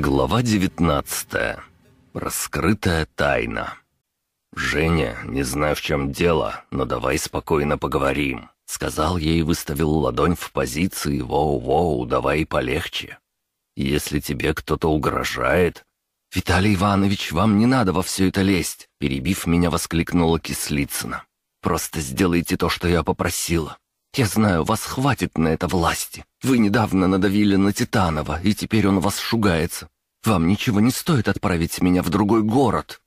Глава 19. Раскрытая тайна. «Женя, не знаю, в чем дело, но давай спокойно поговорим», — сказал я и выставил ладонь в позиции «Воу-воу, давай полегче». «Если тебе кто-то угрожает...» «Виталий Иванович, вам не надо во все это лезть», — перебив меня, воскликнула Кислицына. «Просто сделайте то, что я попросила. Я знаю, вас хватит на это власти. Вы недавно надавили на Титанова, и теперь он вас шугается. Вам ничего не стоит отправить меня в другой город».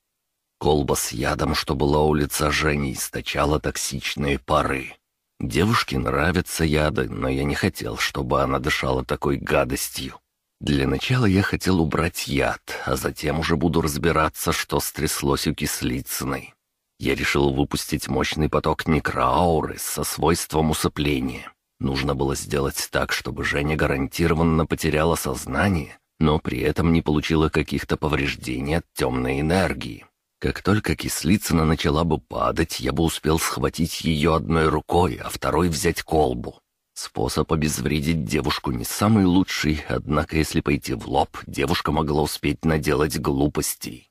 Колба с ядом, что была у лица Жени, источала токсичные пары. Девушке нравятся яды, но я не хотел, чтобы она дышала такой гадостью. Для начала я хотел убрать яд, а затем уже буду разбираться, что стряслось у Кислицыной я решил выпустить мощный поток некроауры со свойством усыпления. Нужно было сделать так, чтобы Женя гарантированно потеряла сознание, но при этом не получила каких-то повреждений от темной энергии. Как только кислицына начала бы падать, я бы успел схватить ее одной рукой, а второй взять колбу. Способ обезвредить девушку не самый лучший, однако если пойти в лоб, девушка могла успеть наделать глупостей.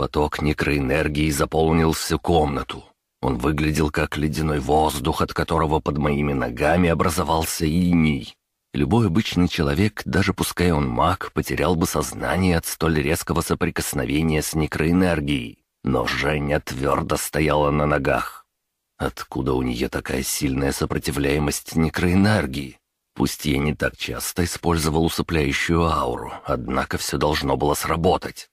Поток некроэнергии заполнил всю комнату. Он выглядел как ледяной воздух, от которого под моими ногами образовался иней. Любой обычный человек, даже пускай он маг, потерял бы сознание от столь резкого соприкосновения с некроэнергией. Но Женя твердо стояла на ногах. Откуда у нее такая сильная сопротивляемость некроэнергии? Пусть я не так часто использовал усыпляющую ауру, однако все должно было сработать.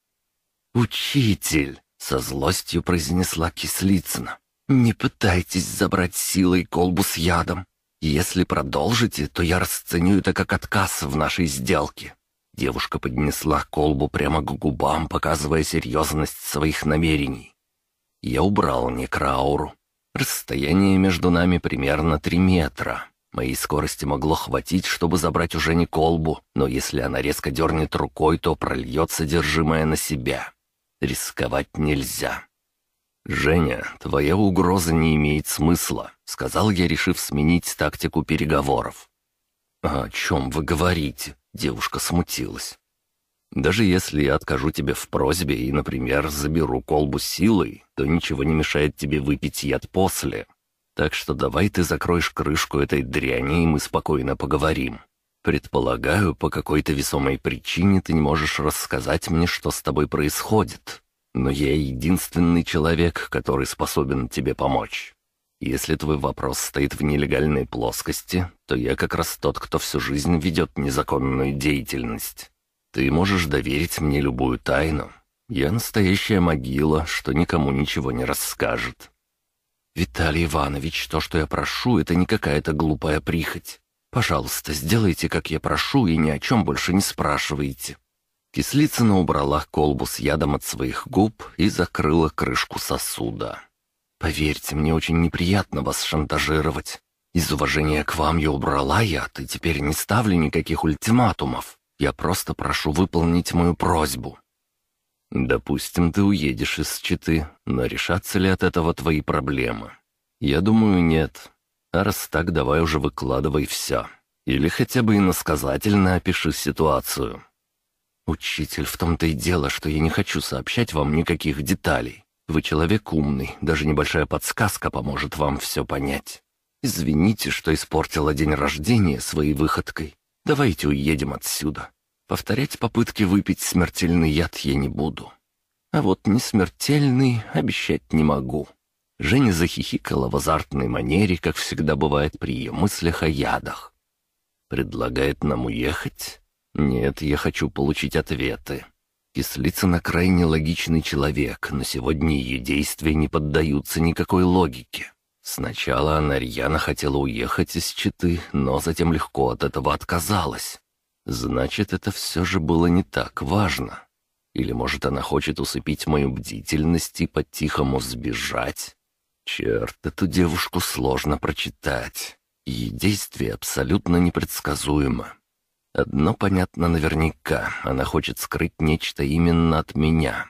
«Учитель!» — со злостью произнесла Кислицына. «Не пытайтесь забрать силой колбу с ядом. Если продолжите, то я расценю это как отказ в нашей сделке». Девушка поднесла колбу прямо к губам, показывая серьезность своих намерений. Я убрал некрауру. Расстояние между нами примерно три метра. Моей скорости могло хватить, чтобы забрать уже не колбу, но если она резко дернет рукой, то прольет содержимое на себя. Рисковать нельзя. «Женя, твоя угроза не имеет смысла», — сказал я, решив сменить тактику переговоров. «А «О чем вы говорите?» — девушка смутилась. «Даже если я откажу тебе в просьбе и, например, заберу колбу силой, то ничего не мешает тебе выпить яд после. Так что давай ты закроешь крышку этой дряни, и мы спокойно поговорим. Предполагаю, по какой-то весомой причине ты не можешь рассказать мне, что с тобой происходит. Но я единственный человек, который способен тебе помочь. Если твой вопрос стоит в нелегальной плоскости, то я как раз тот, кто всю жизнь ведет незаконную деятельность. Ты можешь доверить мне любую тайну. Я настоящая могила, что никому ничего не расскажет. Виталий Иванович, то, что я прошу, это не какая-то глупая прихоть. Пожалуйста, сделайте, как я прошу, и ни о чем больше не спрашивайте». Кислицына убрала колбу с ядом от своих губ и закрыла крышку сосуда. «Поверьте, мне очень неприятно вас шантажировать. Из уважения к вам я убрала яд, и теперь не ставлю никаких ультиматумов. Я просто прошу выполнить мою просьбу». «Допустим, ты уедешь из Читы, но решатся ли от этого твои проблемы?» «Я думаю, нет. Раз так, давай уже выкладывай все. Или хотя бы иносказательно опиши ситуацию. «Учитель, в том-то и дело, что я не хочу сообщать вам никаких деталей. Вы человек умный, даже небольшая подсказка поможет вам все понять. Извините, что испортила день рождения своей выходкой. Давайте уедем отсюда. Повторять попытки выпить смертельный яд я не буду. А вот не смертельный обещать не могу». Женя захихикала в азартной манере, как всегда бывает при ее мыслях о ядах. «Предлагает нам уехать? Нет, я хочу получить ответы. Кислицына крайне логичный человек, но сегодня ее действия не поддаются никакой логике. Сначала она рьяно хотела уехать из Читы, но затем легко от этого отказалась. Значит, это все же было не так важно. Или, может, она хочет усыпить мою бдительность и по-тихому сбежать? Черт, эту девушку сложно прочитать. Ее действие абсолютно непредсказуемо. Одно понятно наверняка, она хочет скрыть нечто именно от меня.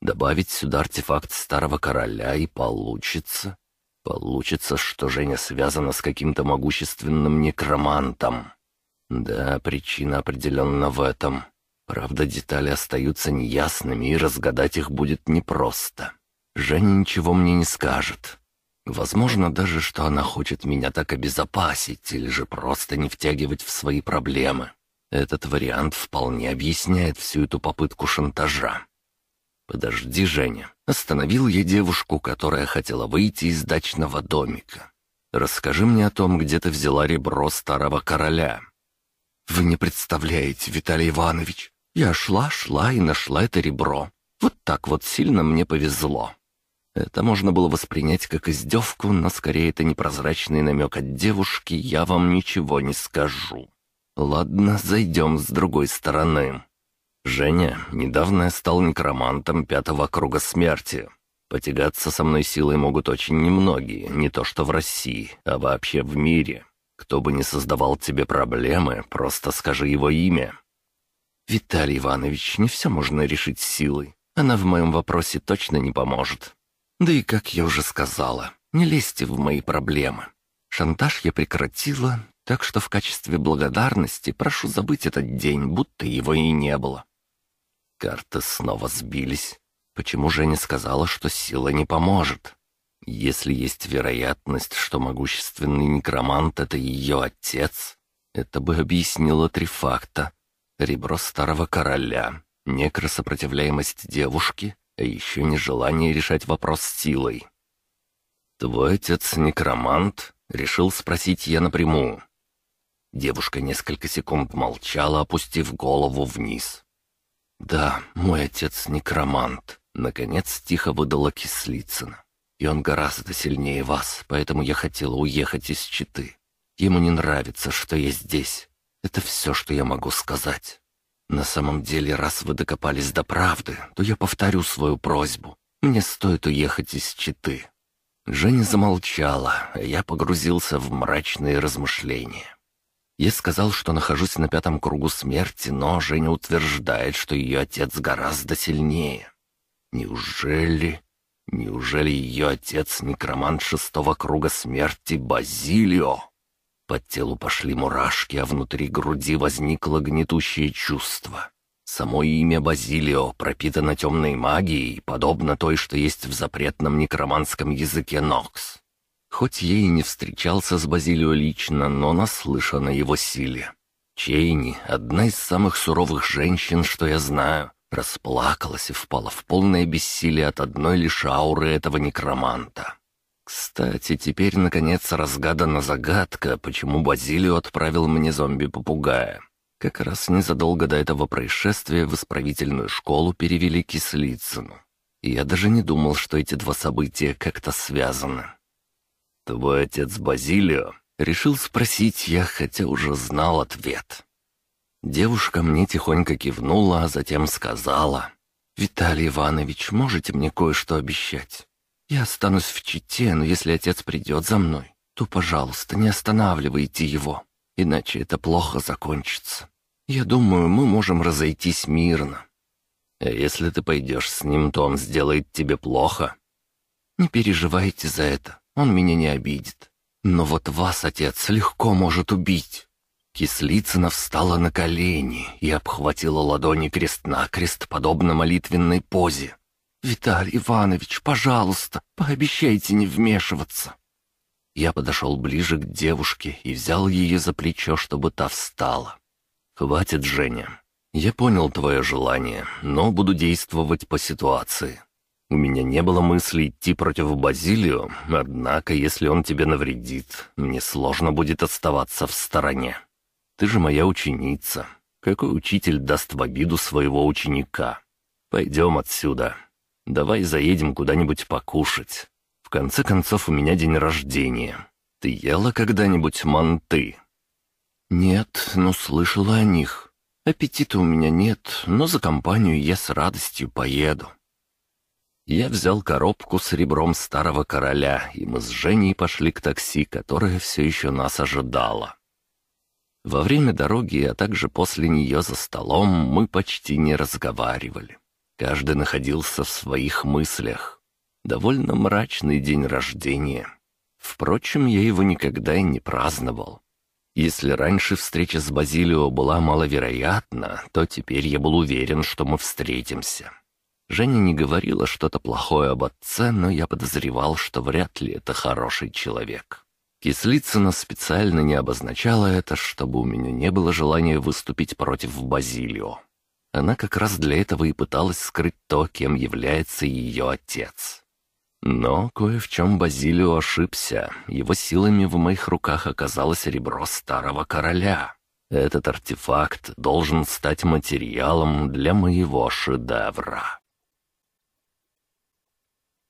Добавить сюда артефакт старого короля и получится... Получится, что Женя связана с каким-то могущественным некромантом. Да, причина определенно в этом. Правда, детали остаются неясными, и разгадать их будет непросто. Женя ничего мне не скажет. Возможно даже, что она хочет меня так обезопасить или же просто не втягивать в свои проблемы. Этот вариант вполне объясняет всю эту попытку шантажа. «Подожди, Женя». Остановил я девушку, которая хотела выйти из дачного домика. «Расскажи мне о том, где ты взяла ребро старого короля». «Вы не представляете, Виталий Иванович. Я шла-шла и нашла это ребро. Вот так вот сильно мне повезло». Это можно было воспринять как издевку, но скорее это непрозрачный намек от девушки «я вам ничего не скажу». Ладно, зайдем с другой стороны. Женя, недавно я стал некромантом пятого круга смерти. Потягаться со мной силой могут очень немногие, не то что в России, а вообще в мире. Кто бы ни создавал тебе проблемы, просто скажи его имя. Виталий Иванович, не все можно решить силой. Она в моем вопросе точно не поможет. Да и, как я уже сказала, не лезьте в мои проблемы. Шантаж я прекратила, так что в качестве благодарности прошу забыть этот день, будто его и не было». Карты снова сбились. Почему Женя сказала, что сила не поможет? Если есть вероятность, что могущественный некромант — это ее отец, это бы объяснило три факта. Ребро старого короля, некросопротивляемость девушки, а еще нежелание решать вопрос силой. «Твой отец некромант?» — решил спросить я напрямую. Девушка несколько секунд молчала, опустив голову вниз. «Да, мой отец некромант», — наконец тихо выдала Кислицына. «И он гораздо сильнее вас, поэтому я хотела уехать из Читы. Ему не нравится, что я здесь. Это все, что я могу сказать. На самом деле, раз вы докопались до правды, то я повторю свою просьбу. Мне стоит уехать из Читы». Женя замолчала, а я погрузился в мрачные размышления. Я сказал, что нахожусь на пятом кругу смерти, но Женя утверждает, что ее отец гораздо сильнее. Неужели... Неужели ее отец некромант шестого круга смерти Базилио? По телу пошли мурашки, а внутри груди возникло гнетущее чувство. Само имя Базилио пропитано темной магией, подобно той, что есть в запретном некроманском языке Нокс. Хоть я и не встречался с Базилио лично, но наслышан о его силе. Чейни, одна из самых суровых женщин, что я знаю, расплакалась и впала в полное бессилие от одной лишь ауры этого некроманта. Кстати, теперь наконец разгадана загадка, почему Базилио отправил мне зомби-попугая. Как раз незадолго до этого происшествия в исправительную школу перевели Кислицыну. Я даже не думал, что эти два события как-то связаны. «Твой отец Базилио?» — решил спросить я, хотя уже знал ответ. Девушка мне тихонько кивнула, а затем сказала. «Виталий Иванович, можете мне кое-что обещать? Я останусь в Чите, но если отец придет за мной, то, пожалуйста, не останавливайте его, иначе это плохо закончится. Я думаю, мы можем разойтись мирно». «А если ты пойдешь с ним, то он сделает тебе плохо?» «Не переживайте за это. Он меня не обидит. Но вот вас, отец, легко может убить». Кислицына встала на колени и обхватила ладони крест-накрест, подобно молитвенной позе. «Виталий Иванович, пожалуйста, пообещайте не вмешиваться». Я подошел ближе к девушке и взял ее за плечо, чтобы та встала. «Хватит, Женя. Я понял твое желание, но буду действовать по ситуации. У меня не было мысли идти против Базилио, однако, если он тебе навредит, мне сложно будет оставаться в стороне. Ты же моя ученица. Какой учитель даст в обиду своего ученика? Пойдем отсюда. Давай заедем куда-нибудь покушать. В конце концов, у меня день рождения. Ты ела когда-нибудь манты?» «Нет, но слышала о них. Аппетита у меня нет, но за компанию я с радостью поеду». Я взял коробку с ребром старого короля, и мы с Женей пошли к такси, которое все еще нас ожидало. Во время дороги, а также после нее за столом, мы почти не разговаривали. Каждый находился в своих мыслях. Довольно мрачный день рождения. Впрочем, я его никогда и не праздновал. Если раньше встреча с Базилио была маловероятна, то теперь я был уверен, что мы встретимся. Женя не говорила что-то плохое об отце, но я подозревал, что вряд ли это хороший человек. Кислицына специально не обозначала это, чтобы у меня не было желания выступить против Базилио. Она как раз для этого и пыталась скрыть то, кем является ее отец. Но кое в чем Базилио ошибся. Его силами в моих руках оказалось ребро старого короля. Этот артефакт должен стать материалом для моего шедевра.